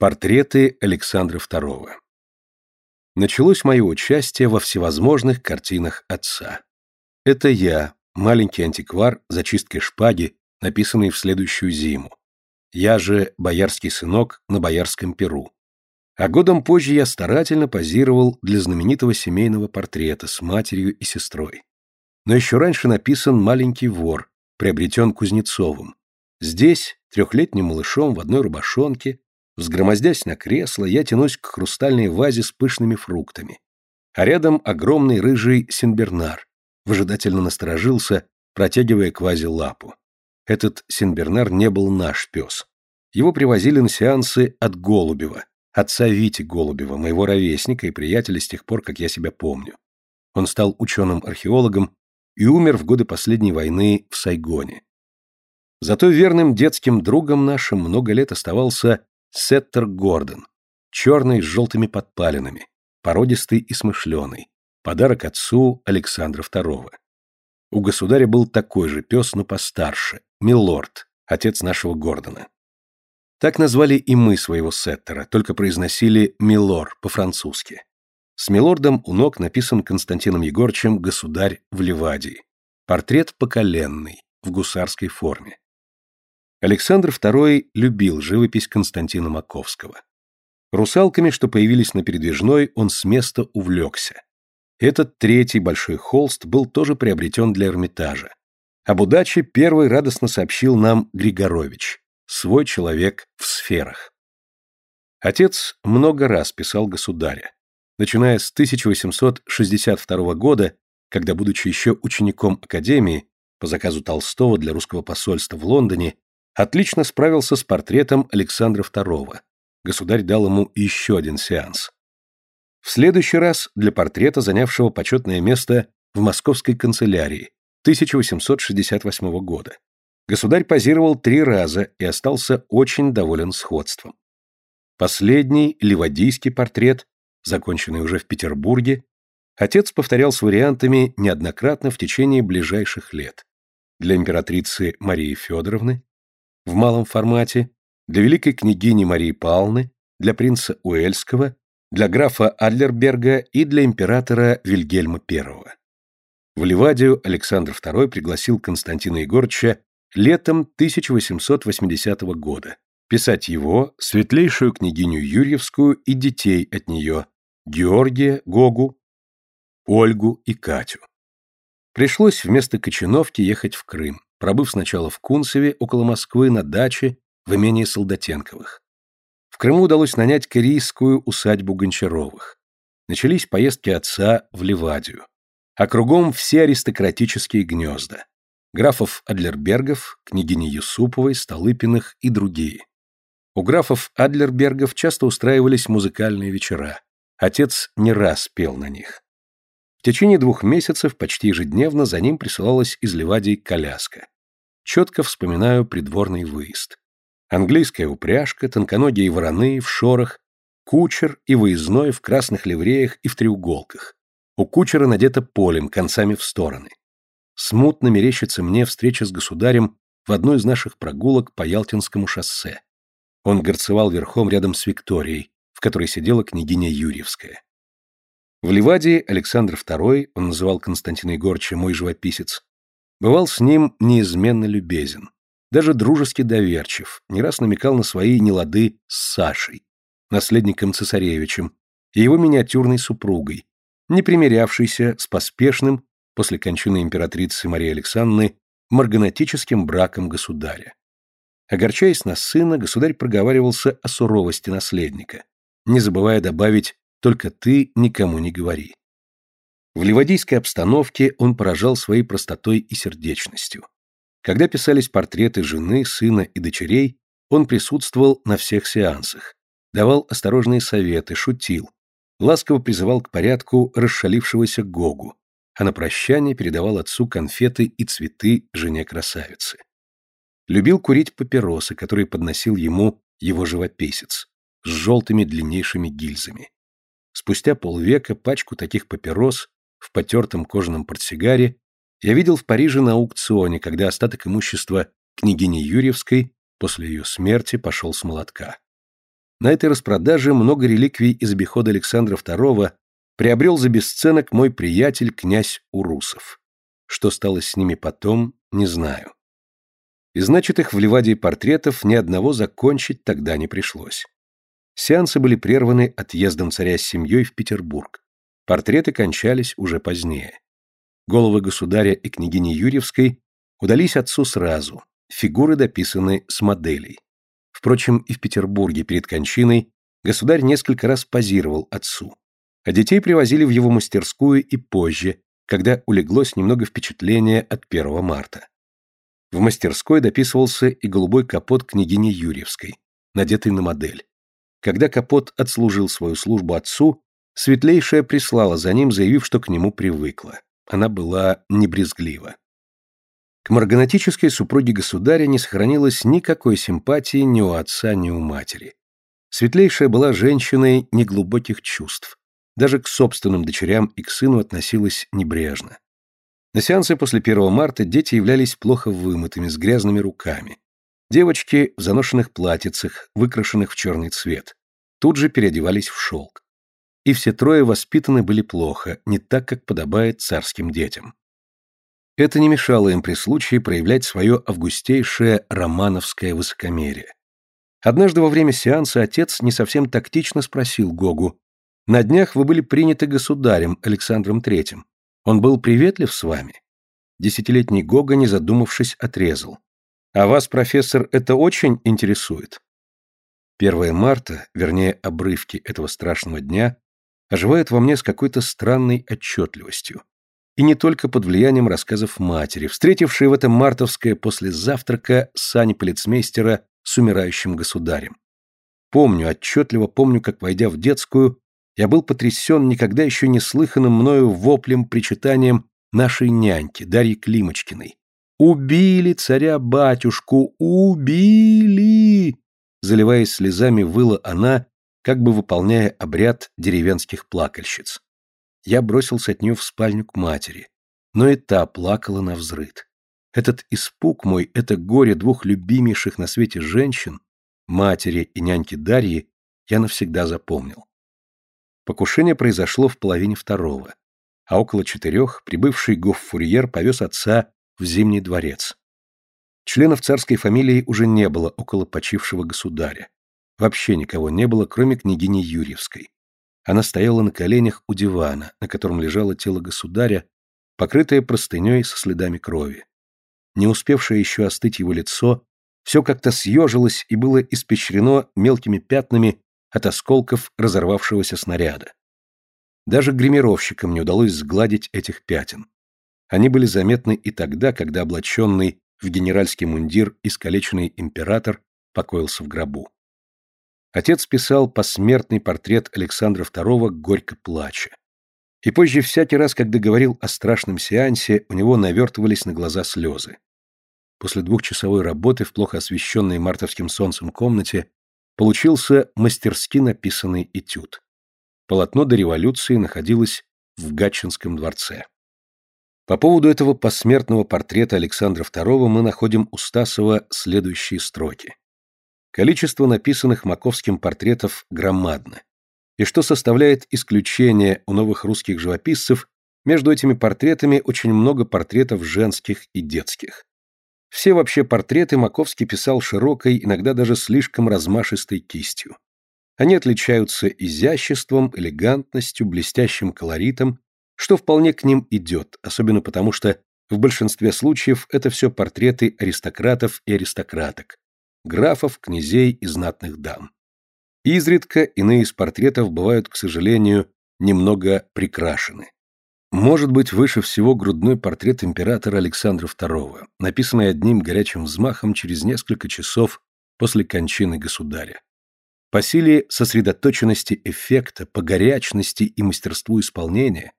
Портреты Александра II. Началось мое участие во всевозможных картинах отца. Это я, маленький антиквар зачисткой шпаги, написанный в следующую зиму. Я же боярский сынок на боярском перу. А годом позже я старательно позировал для знаменитого семейного портрета с матерью и сестрой. Но еще раньше написан «Маленький вор», приобретен Кузнецовым. Здесь, трехлетним малышом в одной рубашонке, Взгромоздясь на кресло, я тянусь к хрустальной вазе с пышными фруктами. А рядом огромный рыжий синбернар. Выжидательно насторожился, протягивая к вазе лапу. Этот синбернар не был наш пес. Его привозили на сеансы от Голубева, отца Вити Голубева, моего ровесника и приятеля с тех пор, как я себя помню. Он стал ученым-археологом и умер в годы последней войны в Сайгоне. Зато верным детским другом нашим много лет оставался Сеттер Гордон, черный с желтыми подпалинами, породистый и смышленый, подарок отцу Александра II. У государя был такой же пес, но постарше, Милорд, отец нашего Гордона. Так назвали и мы своего Сеттера, только произносили Милор по-французски. С Милордом у ног написан Константином Егорчем «Государь в Ливадии». Портрет поколенный, в гусарской форме. Александр II любил живопись Константина Маковского. Русалками, что появились на передвижной, он с места увлекся. Этот третий большой холст был тоже приобретен для Эрмитажа. Об удаче первый радостно сообщил нам Григорович, свой человек в сферах. Отец много раз писал государя. Начиная с 1862 года, когда, будучи еще учеником Академии, по заказу Толстого для русского посольства в Лондоне, отлично справился с портретом Александра II. Государь дал ему еще один сеанс. В следующий раз для портрета, занявшего почетное место в московской канцелярии 1868 года. Государь позировал три раза и остался очень доволен сходством. Последний, ливадийский портрет, законченный уже в Петербурге, отец повторял с вариантами неоднократно в течение ближайших лет. Для императрицы Марии Федоровны, в малом формате, для великой княгини Марии Павловны, для принца Уэльского, для графа Адлерберга и для императора Вильгельма I. В Ливадию Александр II пригласил Константина Егорыча летом 1880 года писать его, светлейшую княгиню Юрьевскую и детей от нее, Георгия, Гогу, Ольгу и Катю. Пришлось вместо Кочиновки ехать в Крым пробыв сначала в Кунцеве, около Москвы, на даче в имении Солдатенковых. В Крыму удалось нанять корейскую усадьбу Гончаровых. Начались поездки отца в Ливадию. А кругом все аристократические гнезда. Графов Адлербергов, княгини Юсуповой, Столыпиных и другие. У графов Адлербергов часто устраивались музыкальные вечера. Отец не раз пел на них. В течение двух месяцев почти ежедневно за ним присылалась из Ливадии коляска. Четко вспоминаю придворный выезд. Английская упряжка, тонконогие вороны в шорах, кучер и выездной в красных ливреях и в треуголках. У кучера надето полем, концами в стороны. Смутно мерещится мне встреча с государем в одной из наших прогулок по Ялтинскому шоссе. Он горцевал верхом рядом с Викторией, в которой сидела княгиня Юрьевская. В Ливадии Александр II, он называл Константина Егорыча мой живописец, бывал с ним неизменно любезен, даже дружески доверчив, не раз намекал на свои нелады с Сашей, наследником цесаревичем, и его миниатюрной супругой, не примирявшейся с поспешным, после кончины императрицы Марии Александры, марганатическим браком государя. Огорчаясь на сына, государь проговаривался о суровости наследника, не забывая добавить только ты никому не говори. В ливадийской обстановке он поражал своей простотой и сердечностью. Когда писались портреты жены, сына и дочерей, он присутствовал на всех сеансах, давал осторожные советы, шутил, ласково призывал к порядку расшалившегося Гогу, а на прощание передавал отцу конфеты и цветы жене-красавицы. Любил курить папиросы, которые подносил ему его живописец, с желтыми длиннейшими гильзами. Спустя полвека пачку таких папирос в потертом кожаном портсигаре я видел в Париже на аукционе, когда остаток имущества княгини Юрьевской после ее смерти пошел с молотка. На этой распродаже много реликвий из обихода Александра II приобрел за бесценок мой приятель князь Урусов. Что стало с ними потом, не знаю. Из начатых в Ливадии портретов ни одного закончить тогда не пришлось. Сеансы были прерваны отъездом царя с семьей в Петербург. Портреты кончались уже позднее. Головы государя и княгини Юрьевской удались отцу сразу, фигуры дописаны с моделей. Впрочем, и в Петербурге перед кончиной государь несколько раз позировал отцу, а детей привозили в его мастерскую и позже, когда улеглось немного впечатление от 1 марта. В мастерской дописывался и голубой капот княгини Юрьевской, надетый на модель. Когда капот отслужил свою службу отцу, Светлейшая прислала за ним, заявив, что к нему привыкла. Она была небрезглива. К марганатической супруге государя не сохранилось никакой симпатии ни у отца, ни у матери. Светлейшая была женщиной неглубоких чувств. Даже к собственным дочерям и к сыну относилась небрежно. На сеансы после 1 марта дети являлись плохо вымытыми, с грязными руками. Девочки в заношенных платьицах, выкрашенных в черный цвет. Тут же переодевались в шелк. И все трое воспитаны были плохо, не так, как подобает царским детям. Это не мешало им при случае проявлять свое августейшее романовское высокомерие. Однажды во время сеанса отец не совсем тактично спросил Гогу, «На днях вы были приняты государем Александром Третьим. Он был приветлив с вами?» Десятилетний Гога, не задумавшись, отрезал. А вас, профессор, это очень интересует. 1 марта, вернее, обрывки этого страшного дня, оживает во мне с какой-то странной отчетливостью. И не только под влиянием рассказов матери, встретившей в этом мартовское после завтрака сани полицмейстера с умирающим государем. Помню, отчетливо помню, как, войдя в детскую, я был потрясен никогда еще не слыханным мною воплем, причитанием нашей няньки, Дарьи Климочкиной. Убили царя-батюшку! Убили!» Заливаясь слезами, выла она, как бы выполняя обряд деревенских плакальщиц. Я бросился от нее в спальню к матери, но и та плакала на взрыд. Этот испуг мой, это горе двух любимейших на свете женщин, матери и няньки Дарьи, я навсегда запомнил. Покушение произошло в половине второго, а около четырех прибывший гоффурьер повез отца в Зимний дворец. Членов царской фамилии уже не было около почившего государя. Вообще никого не было, кроме княгини Юрьевской. Она стояла на коленях у дивана, на котором лежало тело государя, покрытое простыней со следами крови. Не успевшее еще остыть его лицо, все как-то съежилось и было испещрено мелкими пятнами от осколков разорвавшегося снаряда. Даже гримировщикам не удалось сгладить этих пятен. Они были заметны и тогда, когда облаченный в генеральский мундир искалеченный император покоился в гробу. Отец писал посмертный портрет Александра II горько плача. И позже всякий раз, когда говорил о страшном сеансе, у него навертывались на глаза слезы. После двухчасовой работы в плохо освещенной мартовским солнцем комнате получился мастерски написанный этюд. Полотно до революции находилось в Гатчинском дворце. По поводу этого посмертного портрета Александра II мы находим у Стасова следующие строки. Количество написанных Маковским портретов громадно. И что составляет исключение у новых русских живописцев, между этими портретами очень много портретов женских и детских. Все вообще портреты Маковский писал широкой, иногда даже слишком размашистой кистью. Они отличаются изяществом, элегантностью, блестящим колоритом что вполне к ним идет, особенно потому, что в большинстве случаев это все портреты аристократов и аристократок, графов, князей и знатных дам. Изредка иные из портретов бывают, к сожалению, немного прикрашены. Может быть, выше всего грудной портрет императора Александра II, написанный одним горячим взмахом через несколько часов после кончины государя. По силе сосредоточенности эффекта, по горячности и мастерству исполнения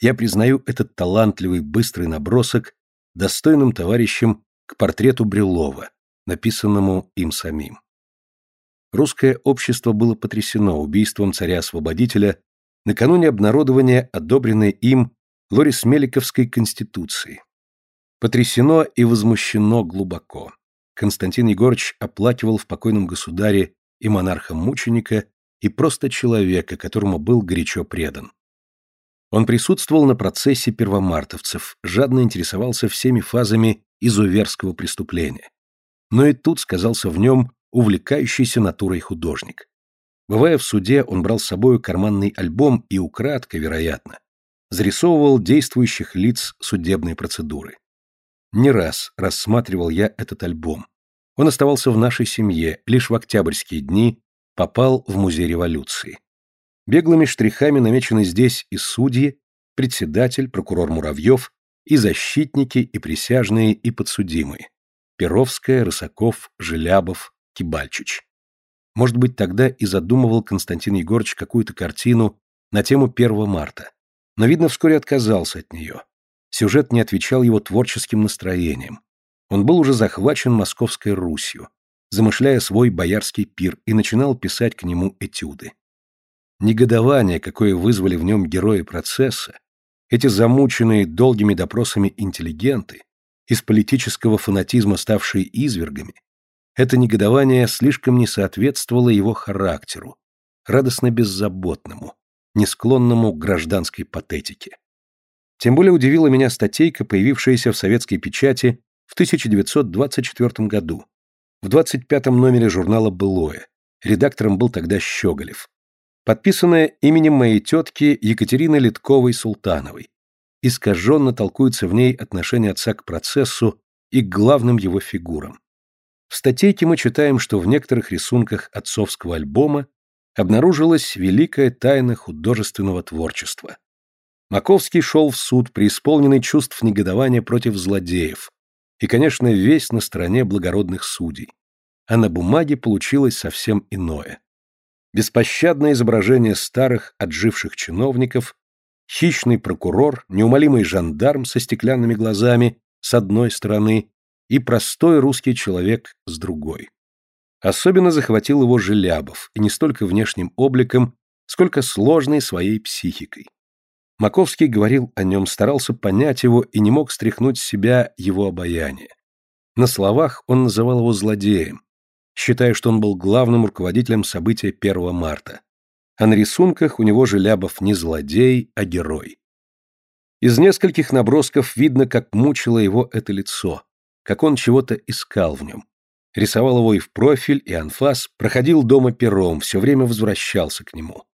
я признаю этот талантливый быстрый набросок достойным товарищем к портрету Брюлова, написанному им самим. Русское общество было потрясено убийством царя-освободителя накануне обнародования одобренной им Лорис-Меликовской конституции. Потрясено и возмущено глубоко. Константин Егорович оплакивал в покойном государе и монарха-мученика, и просто человека, которому был горячо предан. Он присутствовал на процессе первомартовцев, жадно интересовался всеми фазами изуверского преступления. Но и тут сказался в нем увлекающийся натурой художник. Бывая в суде, он брал с собой карманный альбом и украдкой, вероятно, зарисовывал действующих лиц судебной процедуры. Не раз рассматривал я этот альбом. Он оставался в нашей семье, лишь в октябрьские дни попал в музей революции. Беглыми штрихами намечены здесь и судьи, председатель, прокурор Муравьев, и защитники, и присяжные, и подсудимые. Перовская, Рысаков, Желябов, Кибальчич. Может быть, тогда и задумывал Константин Егорович какую-то картину на тему 1 марта. Но, видно, вскоре отказался от нее. Сюжет не отвечал его творческим настроениям. Он был уже захвачен Московской Русью, замышляя свой боярский пир, и начинал писать к нему этюды. Негодование, какое вызвали в нем герои процесса, эти замученные долгими допросами интеллигенты, из политического фанатизма ставшие извергами, это негодование слишком не соответствовало его характеру, радостно беззаботному, не склонному к гражданской патетике. Тем более удивила меня статейка, появившаяся в советской печати в 1924 году, в 25-м номере журнала «Былое». Редактором был тогда Щеголев. Подписанная именем моей тетки Екатерины Литковой-Султановой. Искаженно толкуется в ней отношение отца к процессу и к главным его фигурам. В статейке мы читаем, что в некоторых рисунках отцовского альбома обнаружилась великая тайна художественного творчества. Маковский шел в суд, преисполненный чувств негодования против злодеев, и, конечно, весь на стороне благородных судей. А на бумаге получилось совсем иное. Беспощадное изображение старых, отживших чиновников, хищный прокурор, неумолимый жандарм со стеклянными глазами с одной стороны и простой русский человек с другой. Особенно захватил его Желябов, и не столько внешним обликом, сколько сложной своей психикой. Маковский говорил о нем, старался понять его и не мог стряхнуть с себя его обаяние. На словах он называл его злодеем, считая, что он был главным руководителем события 1 марта. А на рисунках у него Желябов не злодей, а герой. Из нескольких набросков видно, как мучило его это лицо, как он чего-то искал в нем. Рисовал его и в профиль, и анфас, проходил дома пером, все время возвращался к нему.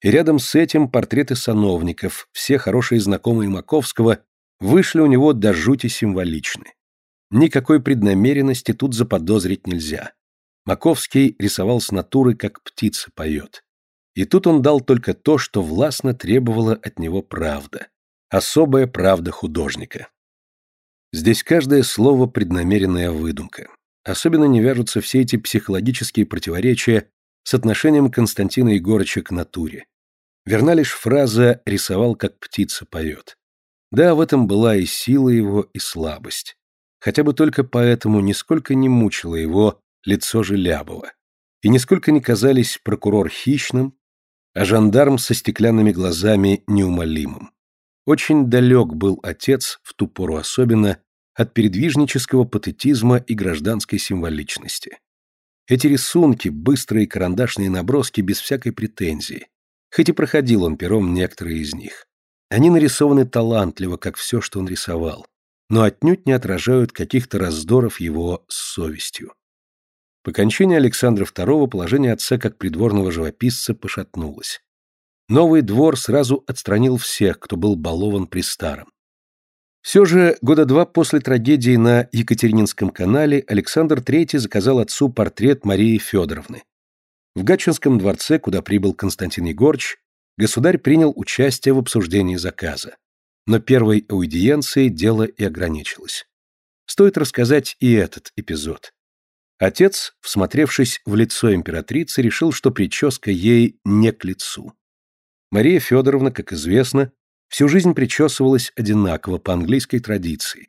И рядом с этим портреты сановников, все хорошие знакомые Маковского, вышли у него до жути символичны. Никакой преднамеренности тут заподозрить нельзя. Маковский рисовал с натуры, как птица поет. И тут он дал только то, что властно требовала от него правда. Особая правда художника. Здесь каждое слово преднамеренная выдумка. Особенно не вяжутся все эти психологические противоречия с отношением Константина Егорыча к натуре. Верна лишь фраза «рисовал, как птица поет». Да, в этом была и сила его, и слабость. Хотя бы только поэтому нисколько не мучило его лицо Желябова. И нисколько не казались прокурор хищным, а жандарм со стеклянными глазами неумолимым. Очень далек был отец, в ту пору особенно, от передвижнического патетизма и гражданской символичности. Эти рисунки, быстрые карандашные наброски без всякой претензии. Хоть и проходил он пером некоторые из них. Они нарисованы талантливо, как все, что он рисовал, но отнюдь не отражают каких-то раздоров его с совестью. По кончине Александра II положение отца как придворного живописца пошатнулось. Новый двор сразу отстранил всех, кто был балован при старом. Все же года два после трагедии на Екатерининском канале Александр III заказал отцу портрет Марии Федоровны. В Гатчинском дворце, куда прибыл Константин Егорыч, государь принял участие в обсуждении заказа. Но первой аудиенцией дело и ограничилось. Стоит рассказать и этот эпизод. Отец, всмотревшись в лицо императрицы, решил, что прическа ей не к лицу. Мария Федоровна, как известно, Всю жизнь причесывалась одинаково по английской традиции.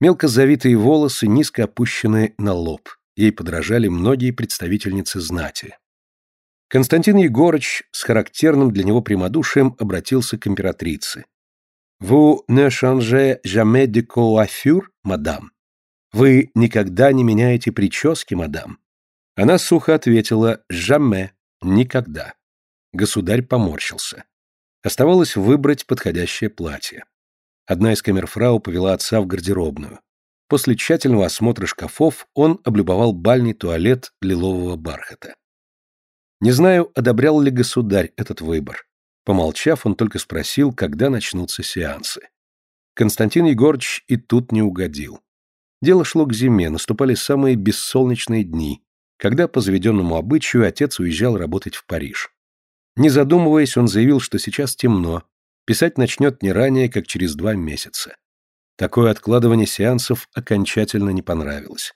Мелко завитые волосы, низко опущенные на лоб. Ей подражали многие представительницы знати. Константин Егорыч с характерным для него прямодушием обратился к императрице. «Vous ne changez jamais de coiffure, мадам?» «Вы никогда не меняете прически, мадам?» Она сухо ответила «Жаме, никогда». Государь поморщился. Оставалось выбрать подходящее платье. Одна из камерфрау повела отца в гардеробную. После тщательного осмотра шкафов он облюбовал бальный туалет лилового бархата. Не знаю, одобрял ли государь этот выбор. Помолчав, он только спросил, когда начнутся сеансы. Константин Егорович и тут не угодил. Дело шло к зиме, наступали самые бессолнечные дни, когда по заведенному обычаю отец уезжал работать в Париж. Не задумываясь, он заявил, что сейчас темно, писать начнет не ранее, как через два месяца. Такое откладывание сеансов окончательно не понравилось.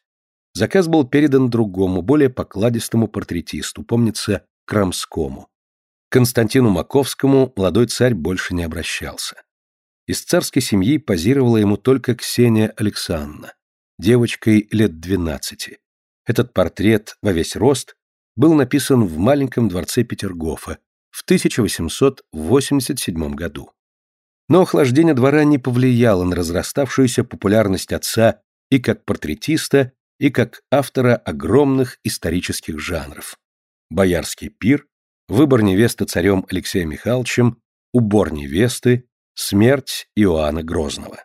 Заказ был передан другому, более покладистому портретисту, помнится, Крамскому. Константину Маковскому молодой царь больше не обращался. Из царской семьи позировала ему только Ксения Александровна, девочкой лет двенадцати. Этот портрет во весь рост был написан в маленьком дворце Петергофа в 1887 году. Но охлаждение двора не повлияло на разраставшуюся популярность отца и как портретиста, и как автора огромных исторических жанров. Боярский пир, выбор невесты царем Алексеем Михайловичем, убор невесты, смерть Иоанна Грозного.